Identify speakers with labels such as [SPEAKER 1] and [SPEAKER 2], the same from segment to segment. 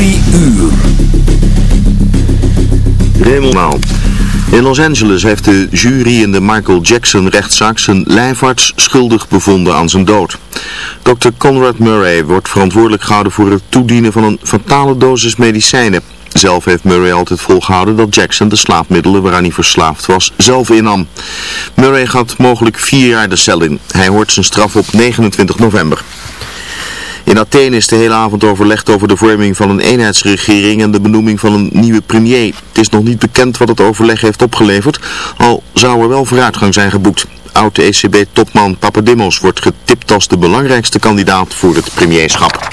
[SPEAKER 1] Drie uur.
[SPEAKER 2] Raymond Maal. In Los Angeles heeft de jury in de Michael Jackson rechtszaak zijn lijfarts schuldig bevonden aan zijn dood. Dr. Conrad Murray wordt verantwoordelijk gehouden voor het toedienen van een fatale dosis medicijnen. Zelf heeft Murray altijd volgehouden dat Jackson de slaapmiddelen waaraan hij verslaafd was zelf innam. Murray gaat mogelijk vier jaar de cel in. Hij hoort zijn straf op 29 november. In Athene is de hele avond overlegd over de vorming van een eenheidsregering en de benoeming van een nieuwe premier. Het is nog niet bekend wat het overleg heeft opgeleverd, al zou er wel vooruitgang zijn geboekt. Oud-ECB-topman Papadimos wordt getipt als de belangrijkste kandidaat voor het premierschap.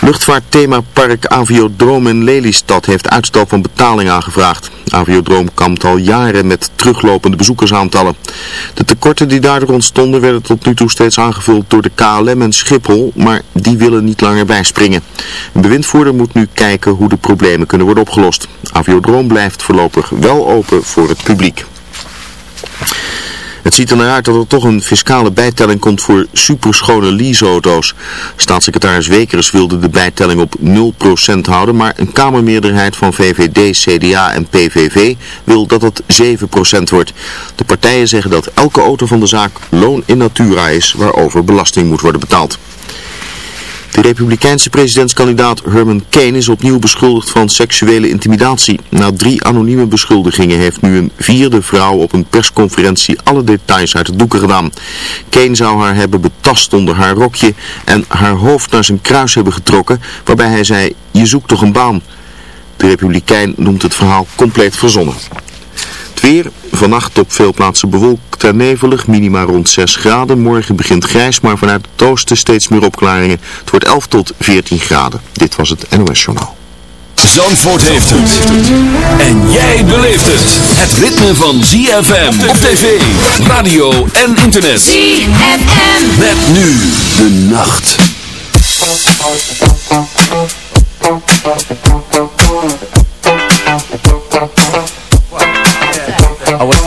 [SPEAKER 2] Luchtvaartthemapark Aviodroom in Lelystad heeft uitstel van betaling aangevraagd. Aviodroom kampt al jaren met teruglopende bezoekersaantallen. De tekorten die daardoor ontstonden werden tot nu toe steeds aangevuld door de KLM en Schiphol, maar die willen niet langer bijspringen. Een bewindvoerder moet nu kijken hoe de problemen kunnen worden opgelost. Aviodroom blijft voorlopig wel open voor het publiek. Het ziet er naar uit dat er toch een fiscale bijtelling komt voor superschone leaseauto's. Staatssecretaris Wekers wilde de bijtelling op 0% houden, maar een kamermeerderheid van VVD, CDA en PVV wil dat het 7% wordt. De partijen zeggen dat elke auto van de zaak loon in natura is waarover belasting moet worden betaald. De republikeinse presidentskandidaat Herman Kane is opnieuw beschuldigd van seksuele intimidatie. Na drie anonieme beschuldigingen heeft nu een vierde vrouw op een persconferentie alle details uit de doeken gedaan. Kane zou haar hebben betast onder haar rokje en haar hoofd naar zijn kruis hebben getrokken, waarbij hij zei, je zoekt toch een baan. De republikein noemt het verhaal compleet verzonnen. Het weer, vannacht op veel plaatsen bewolkt en nevelig, minima rond 6 graden. Morgen begint grijs, maar vanuit het oosten steeds meer opklaringen. Het wordt 11 tot 14 graden. Dit was het NOS Journaal.
[SPEAKER 1] Zandvoort heeft het. En jij beleeft het. Het ritme van ZFM op tv, radio en internet.
[SPEAKER 3] ZFM.
[SPEAKER 1] Met nu de nacht.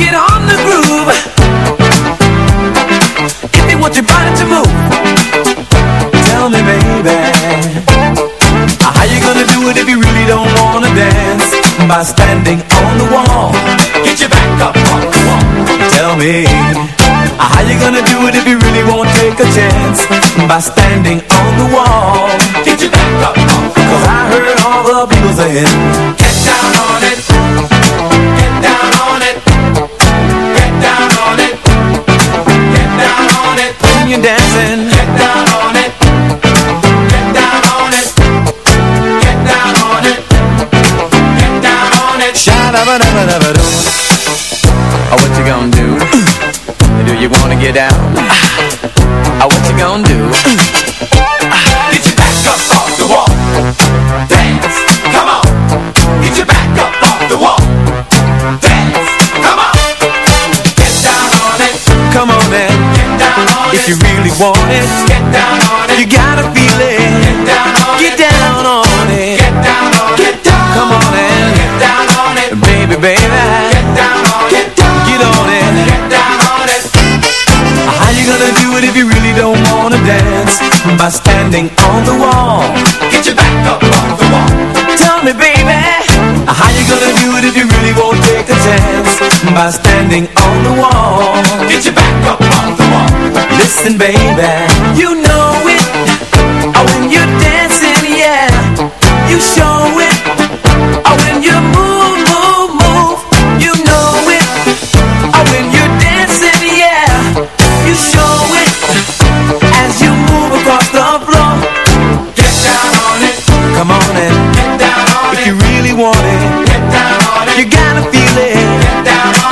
[SPEAKER 4] Get on
[SPEAKER 5] the groove your to move. Tell me, baby, how you gonna do it if you really don't wanna dance? By standing on the wall.
[SPEAKER 4] Get your back up off the wall.
[SPEAKER 5] Tell me, how you gonna do it if you really won't take a chance? By standing on the wall.
[SPEAKER 4] Get your back up off the.
[SPEAKER 5] I heard all the people saying,
[SPEAKER 4] Get down
[SPEAKER 5] by standing on the wall.
[SPEAKER 4] Get your back up
[SPEAKER 5] on the wall. Listen, baby, you know it. Oh, when you're dancing, yeah, you show.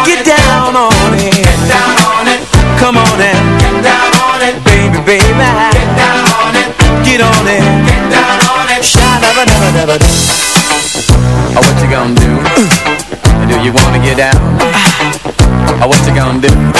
[SPEAKER 4] Get down on it. Get down on it.
[SPEAKER 5] Come on and
[SPEAKER 4] get down on it.
[SPEAKER 5] Baby, baby.
[SPEAKER 4] Get down on it.
[SPEAKER 5] Get on it.
[SPEAKER 4] Get down on it.
[SPEAKER 5] Shine
[SPEAKER 6] up and never, never do. Oh, what you gonna do?
[SPEAKER 5] do you wanna
[SPEAKER 4] get down? Ah.
[SPEAKER 5] Oh,
[SPEAKER 4] what
[SPEAKER 5] you
[SPEAKER 7] gonna do?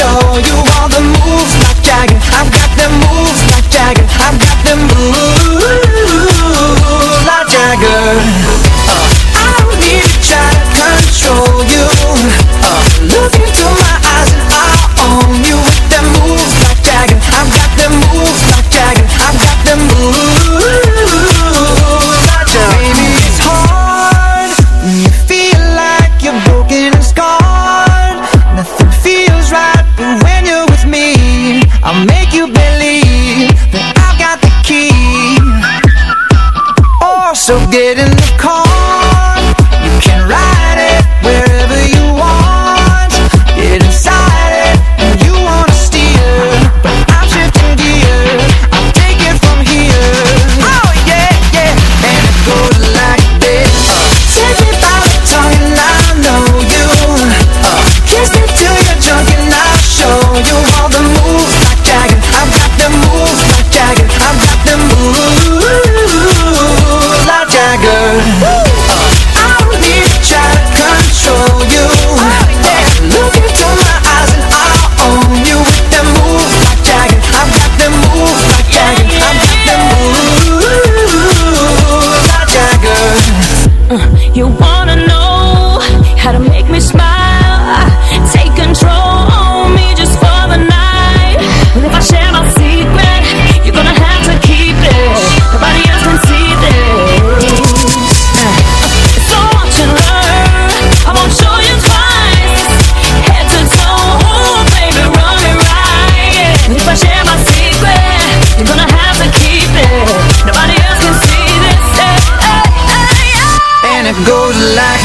[SPEAKER 7] show you all the goes like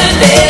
[SPEAKER 8] yesterday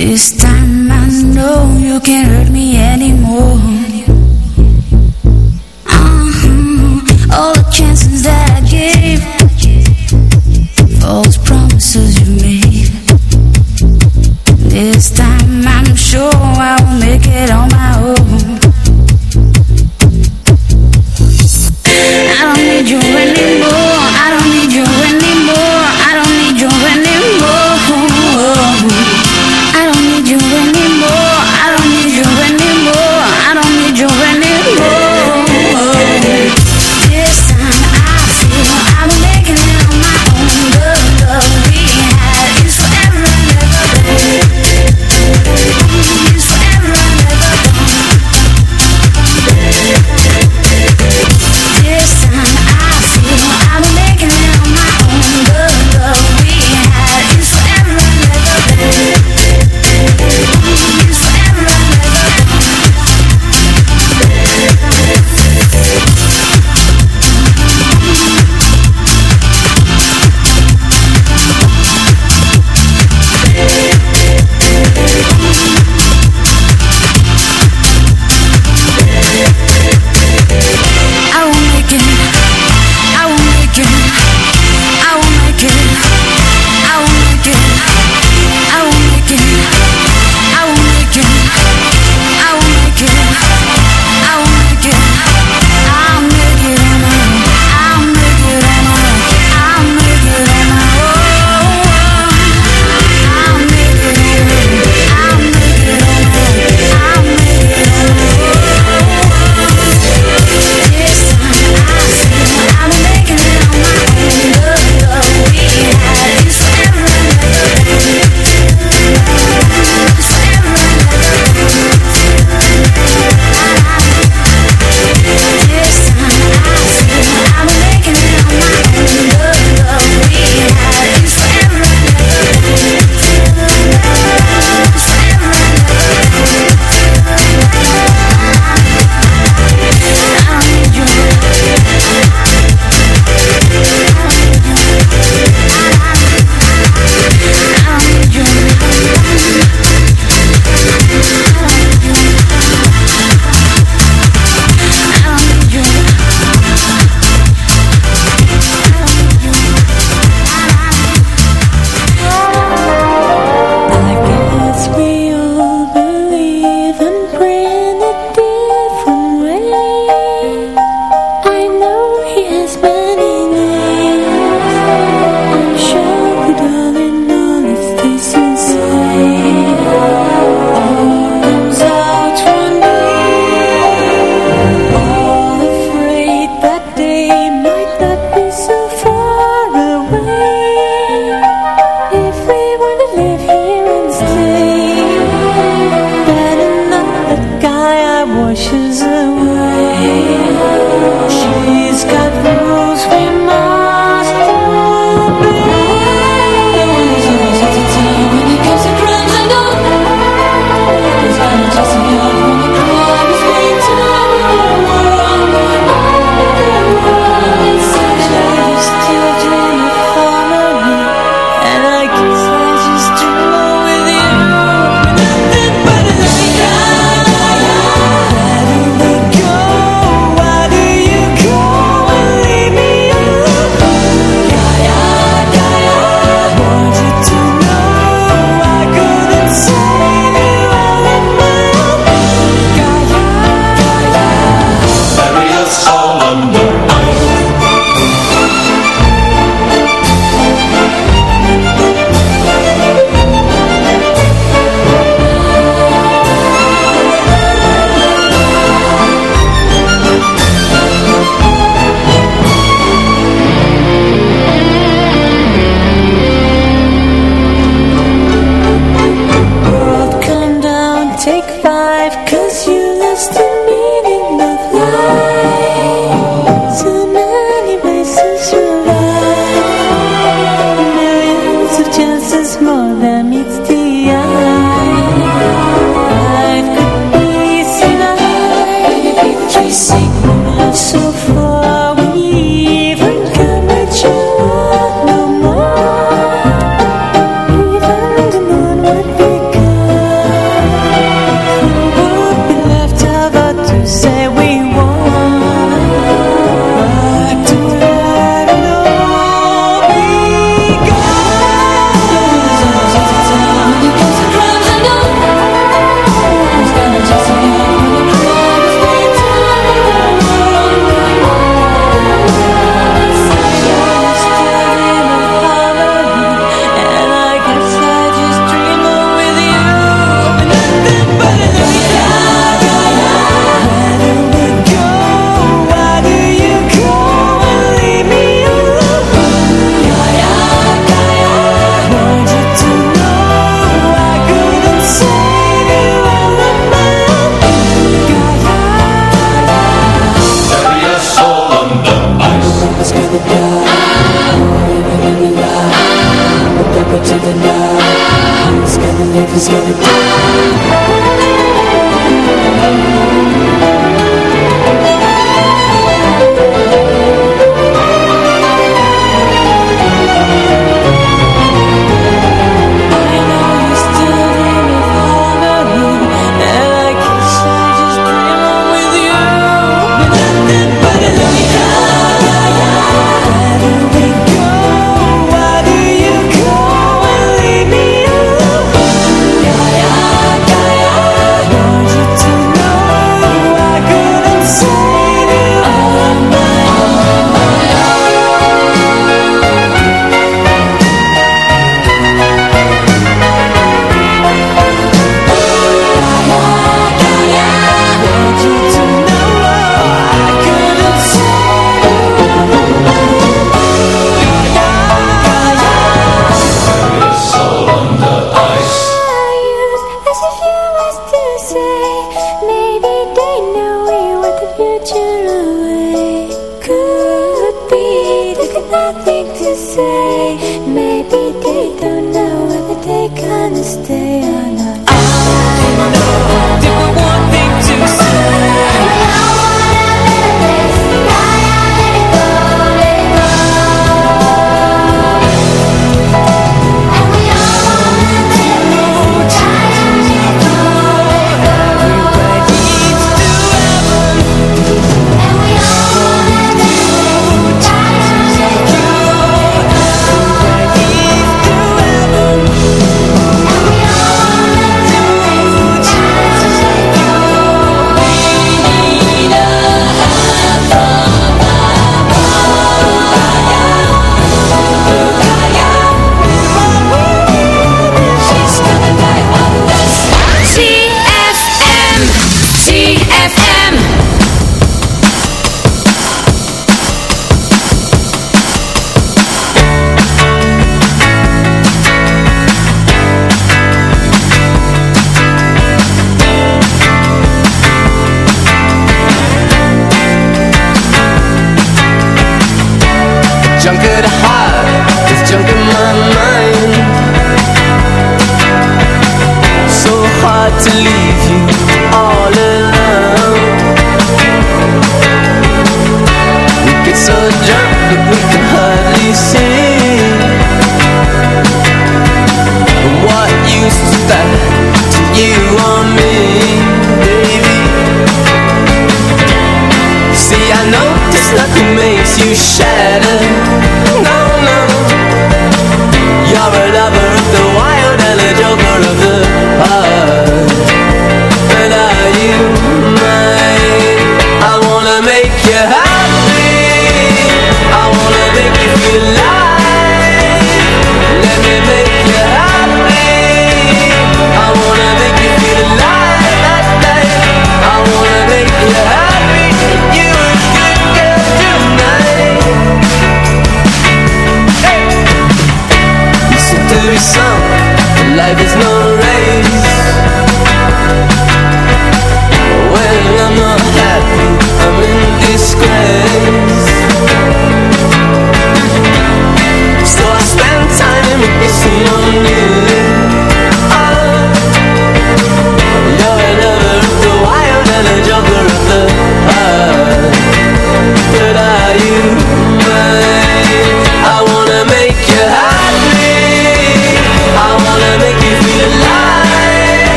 [SPEAKER 9] This time I know you can't hurt me anymore. Uh -huh. All the chances that I gave.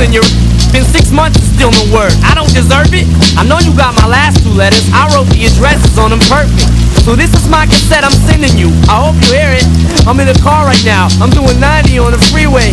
[SPEAKER 3] I
[SPEAKER 6] ever send you. Been six months and still no word. I don't deserve it. I know you got my last two letters. I wrote the addresses on them perfect. So this is my cassette I'm sending you. I hope you hear it. I'm in the car right now. I'm doing 90 on the freeway.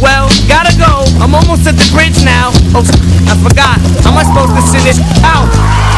[SPEAKER 6] Well, gotta go. I'm almost at the bridge now. Oh, I forgot. How am I supposed to send this out?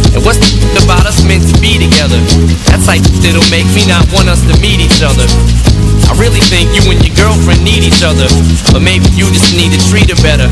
[SPEAKER 6] And what's the about us meant to be together? That's like that'll make me not want us to meet each other. I really think you and your girlfriend need each other, but maybe you just need to treat her better.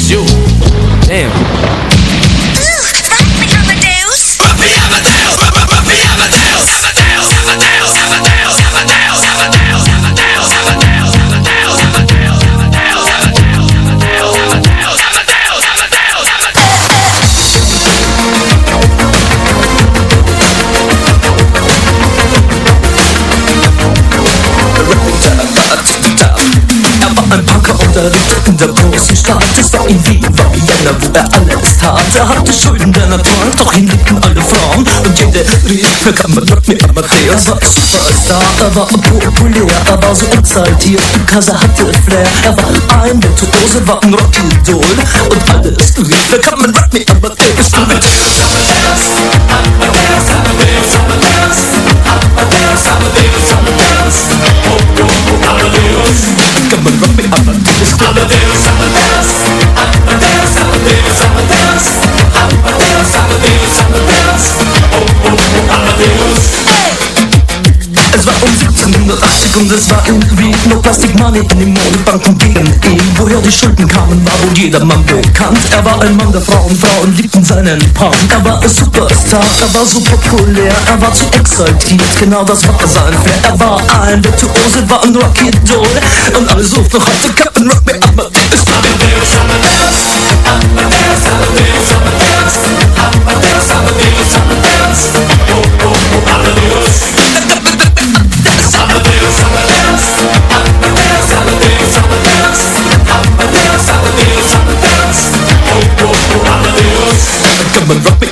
[SPEAKER 6] you. Damn.
[SPEAKER 10] Amadeus. Amadeus. Amadeus. Amadeus. Amadeus. Amadeus. Amadeus. Amadeus. Amadeus. unterrichtender staat. Es war in Wien, war Vienna, wo er alles tat Er hatte Schulden, der Natur, doch ihn liebten alle Frauen Und jede rief, na kann man aber mit Amadeus war Superstar, er war populär, er war so exaltiert Because er hatte Flair, er war ein Virtuose, war ein Rockidol Und alles rief, na kann man dort mit Amadeus Amadeus, Amadeus, Amadeus, Amadeus, Amadeus Amadeus, Amadeus, Amadeus Oh, oh, Amadeus Come and 1780 und es war in Wien No Plastic Money in den Modebanken gegen ihn Woher die Schulden kamen, war wohl jedermann bekannt. Er war ein Mann der Frauen, Frauen liebten seinen Punk. Er war ein Superstar, er war so populär Er war zu exaltiert, genau das war sein Flair. Er war ein Virtuose, war ein Rocky-Doll Und alle suchten heute Captain Rock Me Amadeus Amadeus, Amadeus Amadeus, But and
[SPEAKER 3] drop it.